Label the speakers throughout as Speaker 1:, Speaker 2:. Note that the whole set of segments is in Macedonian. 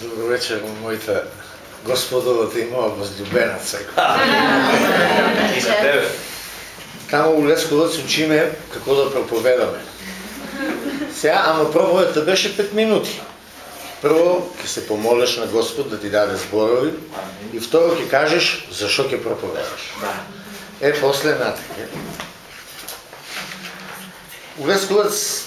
Speaker 1: Добро вечер, мојта господовата и моја возлюбена црква.
Speaker 2: И за тебе.
Speaker 1: Таму у Лесковац учиме како да проповедаме. Сега, ама проповедта беше 5 минути. Прво, ќе се помолиш на Господ да ти даде зборови и второ ќе кажеш зашо ќе проповедаш. Е, после натака. У Лесковац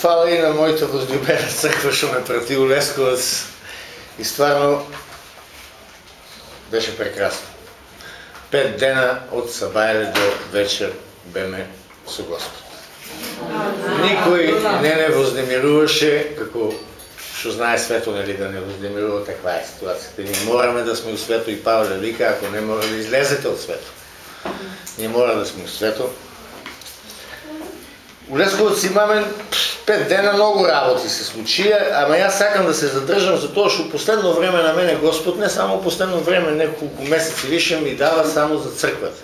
Speaker 1: фала и на мојата возлюбена црква што ме прати у Лесковац и стварно беше прекрасно. Пет дена од Сабајле до вечер беме со Господ. Никој не не вознемируваше, како што знае свето, нели, да не вознемирува таква е ситуацијата. Ние мораме да сме у свето и Павле вика, ако не мора да излезете од свето. Ние мора да сме у свето. У Лесковац имаме пет дена многу работи се случија, ама јас сакам да се задржам за тоа што последно време на мене Господ, не само последно време, неколку месеци више ми дава само за црквата.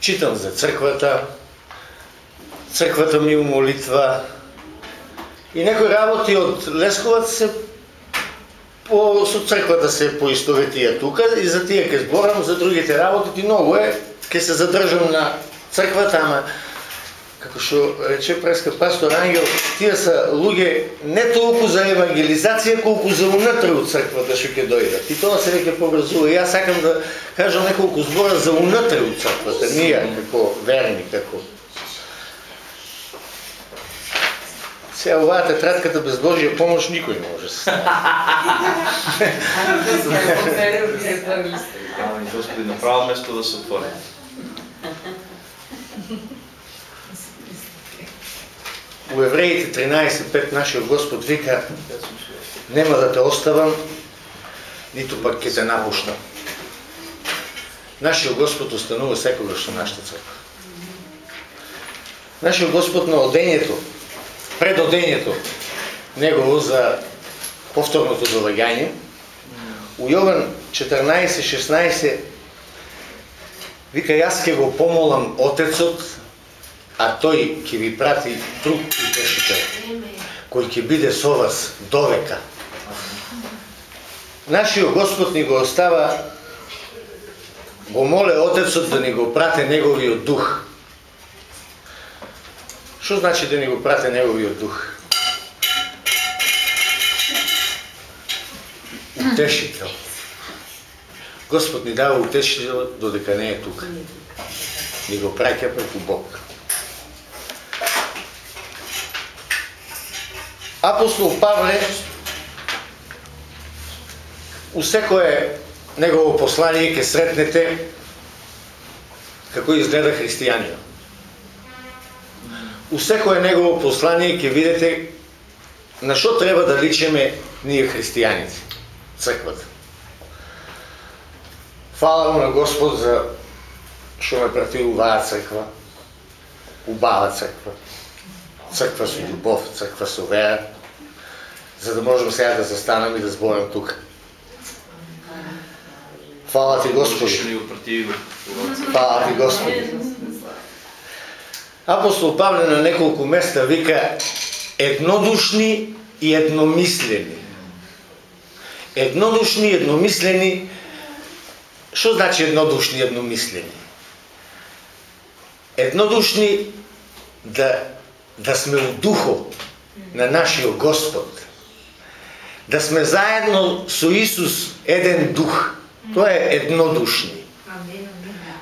Speaker 1: Читам за црквата, црквата ми у молитва и некои работи од Лесковац се по, со црквата се поистоветија тука и за тие ќе зборам, за другите работи многу е, ќе се задржам на црквата, ама како што рече преска пастор Ангел, тие са луѓе не толку за евангелизација, колку за унатре од црквата што ќе дојдат. И тоа се веќе поврзува. Јас сакам да кажам неколку збора за унатре од црквата, ние како верни, како Сега оваа тетрадката без Божија помош никој не може.
Speaker 2: Ами Господи, направо место да се отвори.
Speaker 1: У Евреите 13.5 нашиот Господ вика нема да те оставам, ниту пак ќе те напуштам. Нашиот Господ останува секогаш на нашата црква. Нашиот Господ на одењето, пред одењето негово за повторното доаѓање, у Јован 14.16 вика јас ќе го помолам Отецот а тој ќе ви прати друг утешител, кој ќе биде со вас довека. Нашиот Господ ни го остава, го моле Отецот да ни го прате Неговиот дух. Што значи да ни го прате Неговиот дух? Утешител. Господ ни дава утешител додека не е тука. Ни го праќа преку Бог. Апостол Павле у секое негово послание ќе сретнете како изгледа христијанија. У секое негово послание ќе видите на што треба да личиме ние христијаници, црквата. Фала му на Господ за што ме прати уваа црква, убава црква, црква со љубов, црква со вера, за да можем сега да застанам и да зборам тука. Фала ти Господи. Фала ти Господи. Апостол Павле на неколку места вика еднодушни и едномислени. Еднодушни и едномислени. Што значи еднодушни и едномислени? Еднодушни да да сме у духот на нашиот Господ. Да сме заедно со Исус еден дух. Тоа е еднодушни.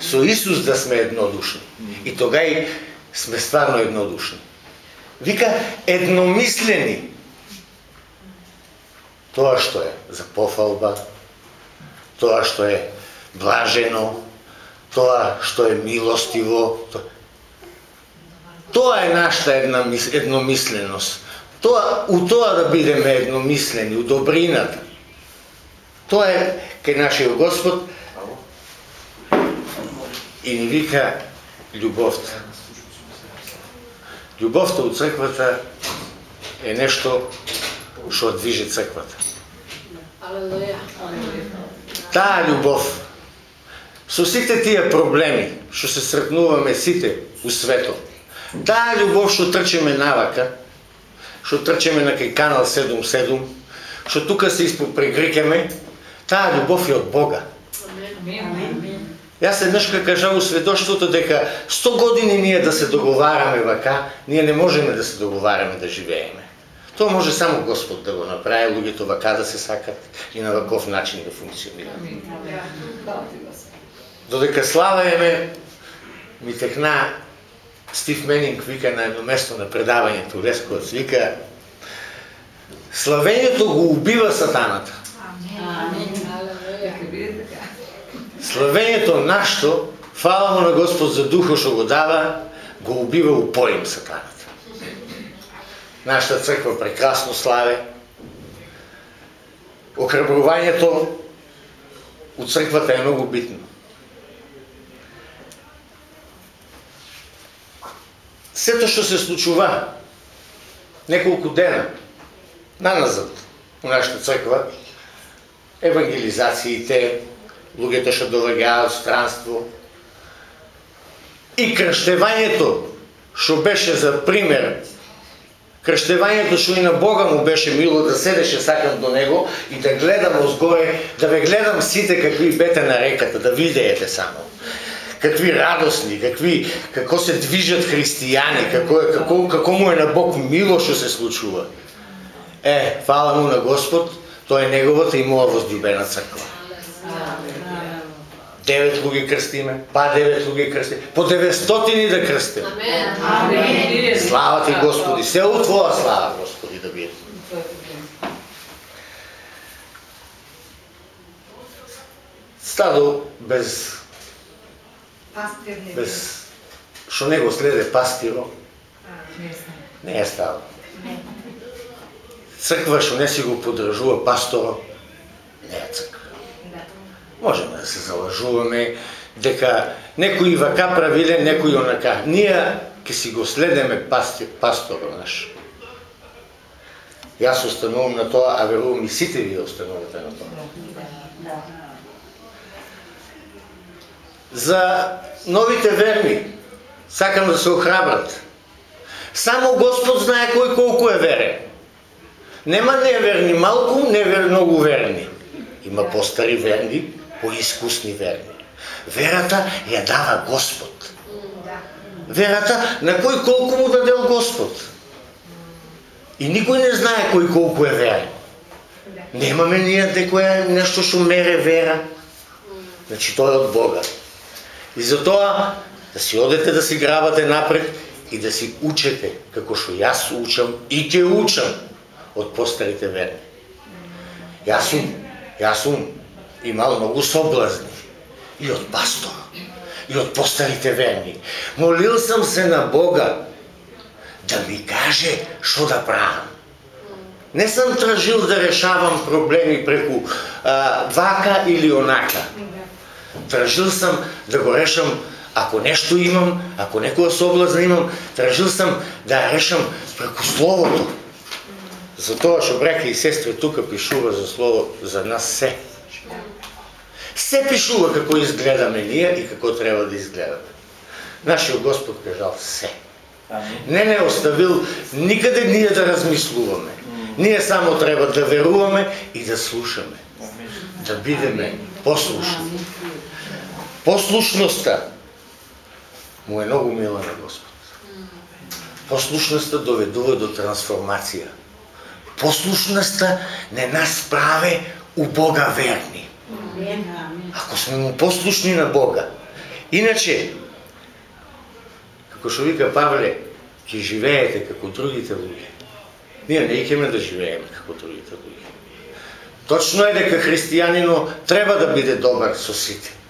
Speaker 1: Со Исус да сме еднодушни. И тогај сме стварно еднодушни. Вика едномислени. Тоа што е за пофалба, тоа што е блажено, тоа што е милостиво, Тоа е нашата една едномисленост. Тоа, у тоа да бидеме едномислени, у добрината. Тоа е кај нашиот Господ и ни вика љубовта. Љубовта у црквата е нешто што движи црквата. Таа љубов со сите тие проблеми што се сретнуваме сите у светот, таа љубов што трчиме навака, што трчиме на кај канал 77, што тука се испопрегрикаме, таа љубов е од Бога. Јас еднаш ка кажа у сведоштвото дека 100 години ние да се договараме вака, ние не можеме да се договараме да живееме. Тоа може само Господ да го направи, луѓето вака да се сакат и на ваков начин да функционираат. Додека славеме, ми техна Стив Менинг вика на едно место на предавањето, Лескоvac вика Славењето го убива сатаната. Славењето нашто, фала му на Господ за духо што го дава, го убива упоим сатаната. Нашата црква прекрасно славе. Охрабрувањето у црквата е многу битно. Сето што се случува неколку дена наназад у нашата црква, евангелизациите, луѓето што доаѓаат странство и крштевањето што беше за пример Крштевањето што и на Бога му беше мило да седеше сакам до него и да гледам озгоре, да ве гледам сите какви бете на реката, да видеете само какви радосни, какви како се движат христијани, како како како му е на Бог мило што се случува. Е, фала му на Господ, тоа е неговата и моја возлюбена црква. Девет луѓе крстиме, па девет луѓе крстиме, по 900 да крстиме.
Speaker 3: Амен.
Speaker 1: Слава ти Господи, се у твоја слава Господи да биде. Стадо без
Speaker 3: Пастир не
Speaker 1: без што него следе пастиро, не е стадо. Црква што не си го подржува пасторо, не е црква. Можеме да се залажуваме дека некои вака правиле, некои онака. Ние ќе си го следеме пасти, пасторо наш. Јас останувам на тоа, а верувам и сите вие останувате на тоа. За новите верни, сакам да се охрабрат. Само Господ знае кој колку е верен. Нема неверни малку, невер многу верни. Има постари верни, поискусни верни. Верата ја дава Господ. Верата на кој колку му дадел Господ. И никој не знае кој колку е верен. Немаме ние дека е нешто што мере вера. Значи тоа е од Бога. И затоа да си одете да си грабате напред и да си учете како што јас учам и ќе учам од постарите верни. Јас сум, јас сум имал многу соблазни и од пастор, и од постарите верни. Молил сам се на Бога да ми каже што да правам. Не сам тражил да решавам проблеми преку а, вака или онака. Тражил сам да го решам ако нешто имам, ако некоја соблазна имам, тражил сам да решам преку словото. Затоа што браке и сестри тука пишува за слово за нас се. Се пишува како изгледаме ние и како треба да изгледаме. Нашиот Господ кажал се. Не не оставил никаде ние да размислуваме. Ние само треба да веруваме и да слушаме. Да бидеме послушни. Послушноста му е многу мила на Господ. Послушноста доведува до трансформација. Послушноста не нас праве у Бога верни. Ако сме му послушни на Бога. Иначе, како што вика Павле, ќе живеете како другите луѓе. Ние не икеме да живееме како другите луѓе. Точно е дека христијанино треба да биде добар со сите.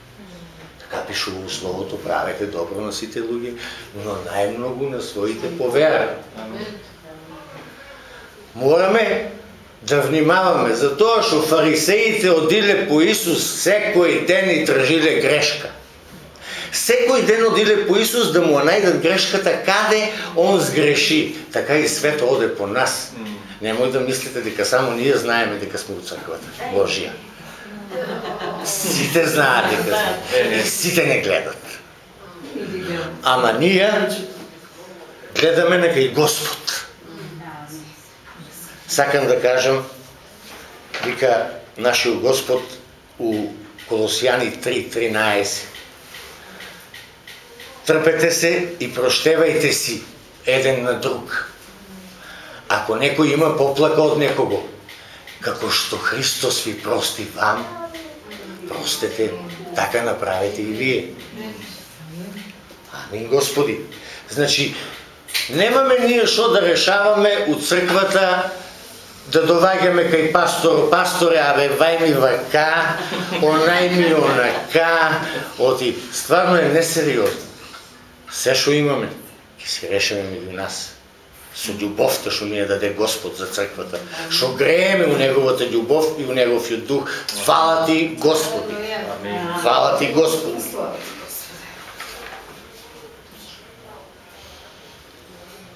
Speaker 1: Така пишува условото, правете добро на сите луѓе, но најмногу на своите по вера. Мораме да внимаваме, затоа што фарисеите одиле по Исус секој ден и тражиле грешка. Секој ден одиле по Исус да му најдат грешката каде он сгреши. Така и свето оде по нас. Немој да мислите дека само ние знаеме дека сме у црквата Божија. Сите знаат дека сме. Сите не гледат. Ама ние гледаме нека и Господ. Сакам да кажам Вика нашиот Господ у Колосијани 3.13. Трпете се и проштевајте си еден на друг. Ако некој има поплака од некого, како што Христос ви прости вам, простете, така направете и вие. Амин, Господи. Значи, немаме ние што да решаваме у црквата да доваѓаме кај пастор, пасторе, абе, вај ми вака, онај ми онака, оти, стварно е несериозно. Се што имаме, ќе се решиме меѓу нас. Со љубовта што ни ја даде Господ за црквата. Што грееме у Неговата љубов и у Неговиот дух. Фала ти, Господи. Фала ти, Господи.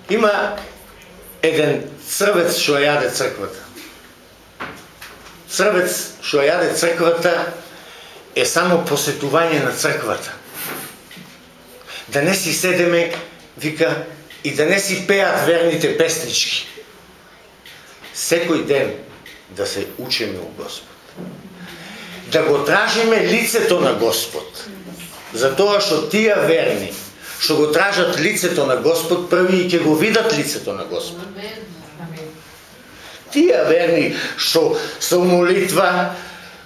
Speaker 1: Има еден црвец што јаде црквата. Црвец што јаде црквата е само посетување на црквата. Да не си седеме, вика, и да не си пеат верните песнички. Секој ден да се учиме у Господ. Да го тражиме лицето на Господ. Затоа што тие верни, што го тражат лицето на Господ, први и ќе го видат лицето на Господ. Тие верни што со молитва,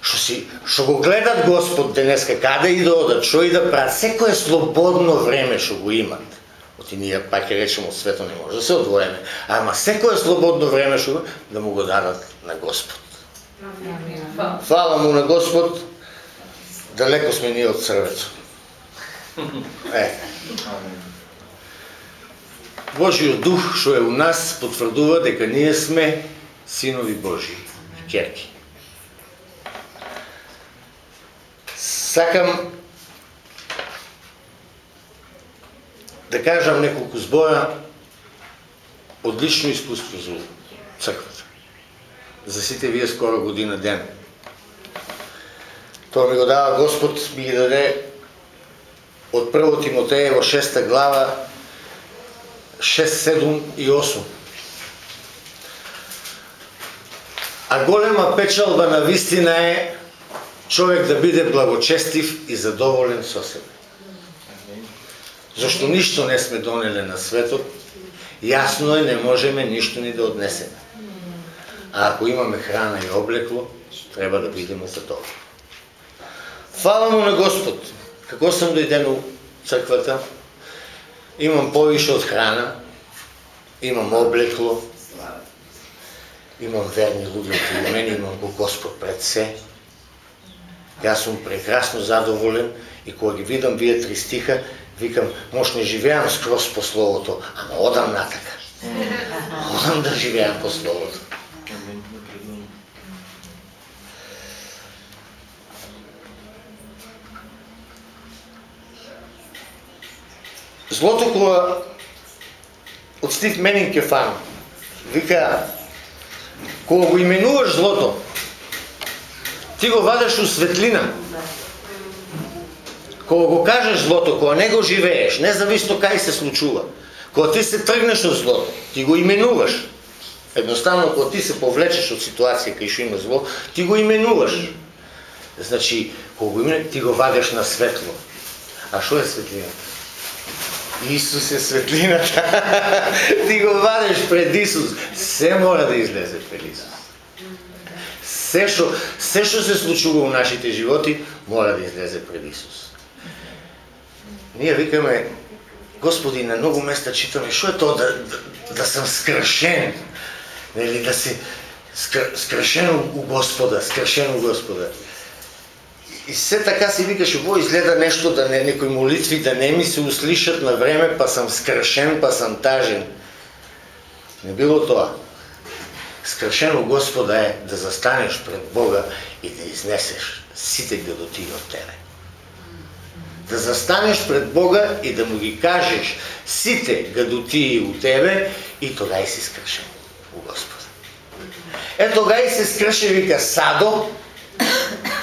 Speaker 1: што си што го гледат Господ денеска каде и да одат, што и да прават, секое слободно време што го имат. Па Оти ние пак ќе речеме од свето не може да се одвоеме, ама секое слободно време што да му го дадат на Господ. Фала му на Господ, далеко сме ние од црвецо. Е, Божиот дух што е у нас потврдува дека ние сме синови Божии, керки. Сакам да кажам неколку збора од лично искуство за црквата. За сите вие скоро година ден. Тоа ми го дава Господ, ми ги даде од прво Тимотеево 6 глава 6, 7 и 8. А голема печалба на вистина е човек да биде благочестив и задоволен со себе. Зашто ништо не сме донеле на светот, јасно е не можеме ништо ни да однесеме. А ако имаме храна и облекло, треба да бидеме за тоа. Фала му на Господ. Како сам да дојден у црквата, имам повише од храна, имам облекло, имам верни луѓе околу мене, имам го Господ пред се. Јас сум прекрасно задоволен и кога ги видам вие три стиха, викам, може не живеам скроз по Словото, ама одам натака. Одам да живеам по Словото. Злото кога од Стив Менин ке фан, вика, кога го именуваш злото, ти го вадаш у светлина. Кога го кажеш злото, кога не го живееш, независно кај се случува, кога ти се тргнеш од злото, ти го именуваш. Едноставно, кога ти се повлечеш од ситуација кај што има зло, ти го именуваш. Значи, кога го именуваш, ти го вадеш на светло. А што е светлината? Исус е светлината. Ти го вадеш пред Исус. Се мора да излезе пред Исус. Се што се што се случува во нашите животи мора да излезе пред Исус. Ние викаме Господи, на многу места читаме што е тоа да, да, да сам скршен. Нели да се скр, скршен у Господа, скршен у Господа. И се така си викаш, во изгледа нешто да не некои молитви да не ми се услишат на време, па сам скршен, па сам тажен. Не било тоа. Скршено Господа е да застанеш пред Бога и да изнесеш сите гадоти од тебе. Да застанеш пред Бога и да му ги кажеш сите гадотии у тебе и тога и се скршен у Господа. Е тогај се скрше вика садо,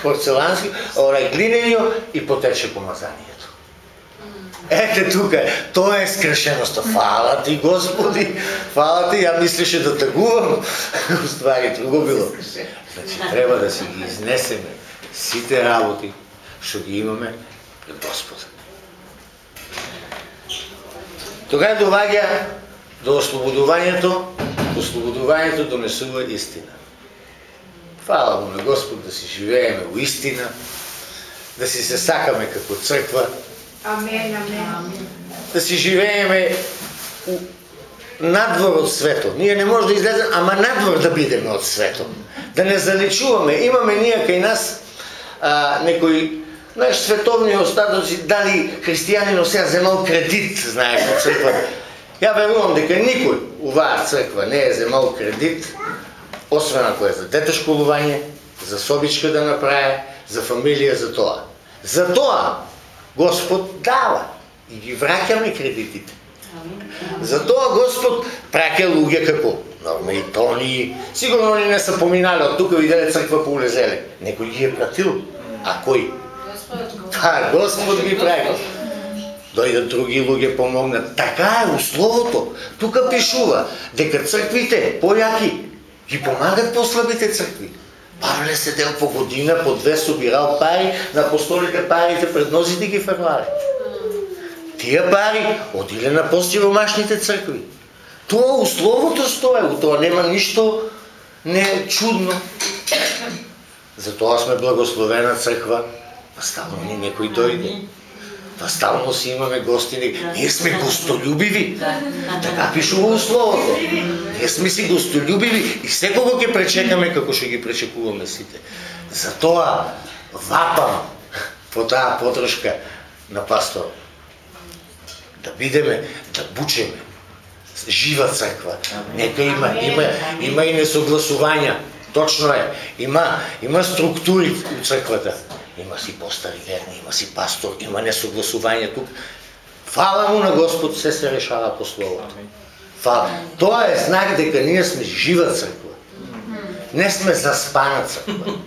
Speaker 1: порцелански, орај глиненио и потече помазанието. Ете тука, тоа е скршеността. Фала ти, Господи, фала ти, ја мислеше да тагувам. Уствари, друго било. Значи, треба да си ги изнесеме сите работи што ги имаме пред Господ. Тогава доваѓа до ослободувањето, ослободувањето донесува истина. Фала му на Господ да си живееме во истина, да си се сакаме како црква,
Speaker 3: Амен, амен.
Speaker 1: да си живееме у, надвор од светот. Ние не може да излеземе, ама надвор да бидеме од светот. Да не заличуваме. Имаме ние кај нас а, некои знаеш, световни остатоци, дали христијанинот сега земал кредит, знаеш, од црква. Ја верувам дека никој у црква не е земал кредит, освен ако е за дете школување, за собичка да направи, за фамилија, за тоа. За тоа Господ дава и ги враќаме кредитите. Затоа Господ праќа луѓе како Норма и Тони. Сигурно они не се поминале од тука виделе црква по улезеле. Некој ги е пратил. А кој? Та, Господ ги прави. Дојдат други луѓе помогнат. Така е условото. Тука пишува дека црквите појаки ги помагат послабите цркви. Павле седел по година, по две собирал пари, на апостолите парите пред нозите ги фрлале. Тие пари одиле на посиромашните цркви. Тоа условото стое, у тоа нема ништо не чудно. Затоа сме благословена црква, па стално ни некој дојде. Па стално си имаме гостини. Ние сме гостолюбиви. Да така пишува условото. Ние сме си гостолюбиви и секого ќе пречекаме како што ги пречекуваме сите. Затоа вапам по таа подршка на пастор. Да бидеме, да бучеме. Жива црква. Нека има, има, има и несогласувања. Точно е. Има, има структури у црквата. Има си постари верни, има си пастор, има несогласување тук. Фала му на Господ, се се решава по Словото. Фала. Тоа е знак дека ние сме жива црква. Не сме заспана црква.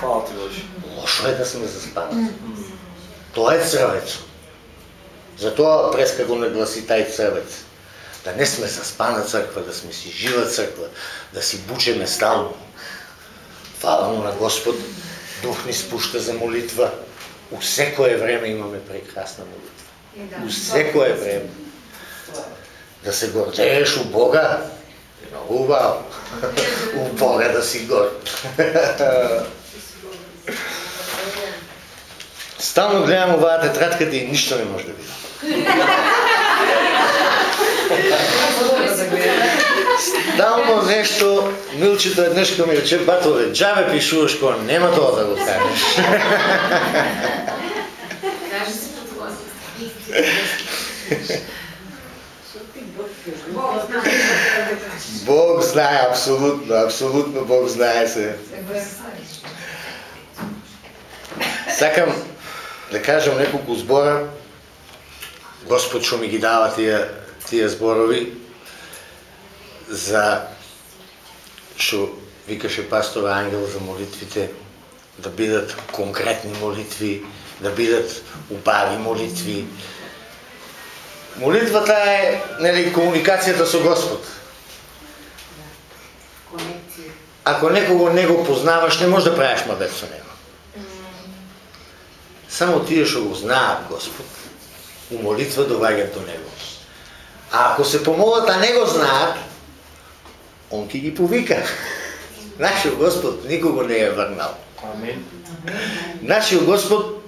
Speaker 2: Фала ти Боже.
Speaker 1: Лошо е да сме заспана. Тоа е црвец. Затоа преска го нагласи тај црвец. Да не сме заспана црква, да сме си жива црква, да си бучеме стално. Фала му на Господ, Дух ни спушта за молитва. У секое време имаме прекрасна молитва. У секое време. Да се гордееш у Бога, е убаво. У Бога да си горд. Стално гледам оваа тетрадката и ништо не може да видам. Стално нешто, Милчето еднаш ми рече, батове, джабе пишуваш кога нема тоа да го кажеш.
Speaker 3: Кажи се Бог знае.
Speaker 1: Апсолутно, апсолутно Бог знае се. Сакам да кажам неколку збора. Господ што ми ги дава тие, тие зборови за што викаше пастор Ангел за молитвите, да бидат конкретни молитви, да бидат убави молитви. Молитвата е нели комуникацијата со Господ. Ако некого не го познаваш, не можеш да правиш мабет со него. Само тие што го знаат Господ, у молитва доаѓаат до него. А ако се помолат, а не го знаат, он ќе ги повика. Нашиот Господ никого не е врнал.
Speaker 2: Амин.
Speaker 1: Нашиот Господ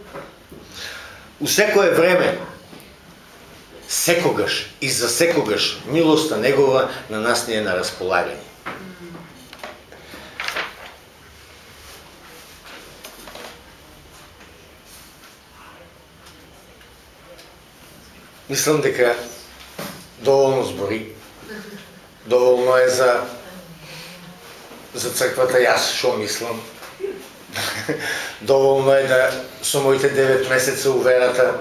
Speaker 1: у секое време, секогаш и за секогаш милоста негова на нас не е на располагање. Мислам дека доволно збори. Доволно е за за црквата јас што мислам. Доволно е да со моите 9 месеца уверата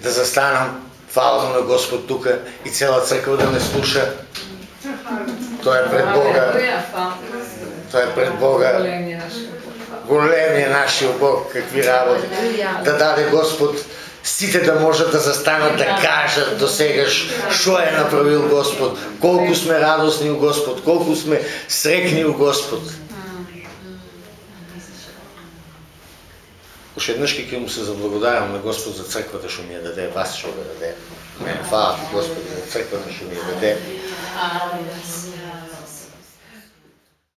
Speaker 1: да застанам фала му на Господ тука и цела црква да ме слуша. Тоа е пред Бога. Тоа е пред Бога. Големиот нашиот Бог, какви работи. Да даде Господ Сите да можат да застанат да кажат до сегаш што е направил Господ, колку сме радосни у Господ, колку сме срекни у Господ. Уште еднаш ќе му се заблагодарам на Господ за црквата што ми ја даде, вас што ја даде. Мене фала Господ за црквата што ми ја даде.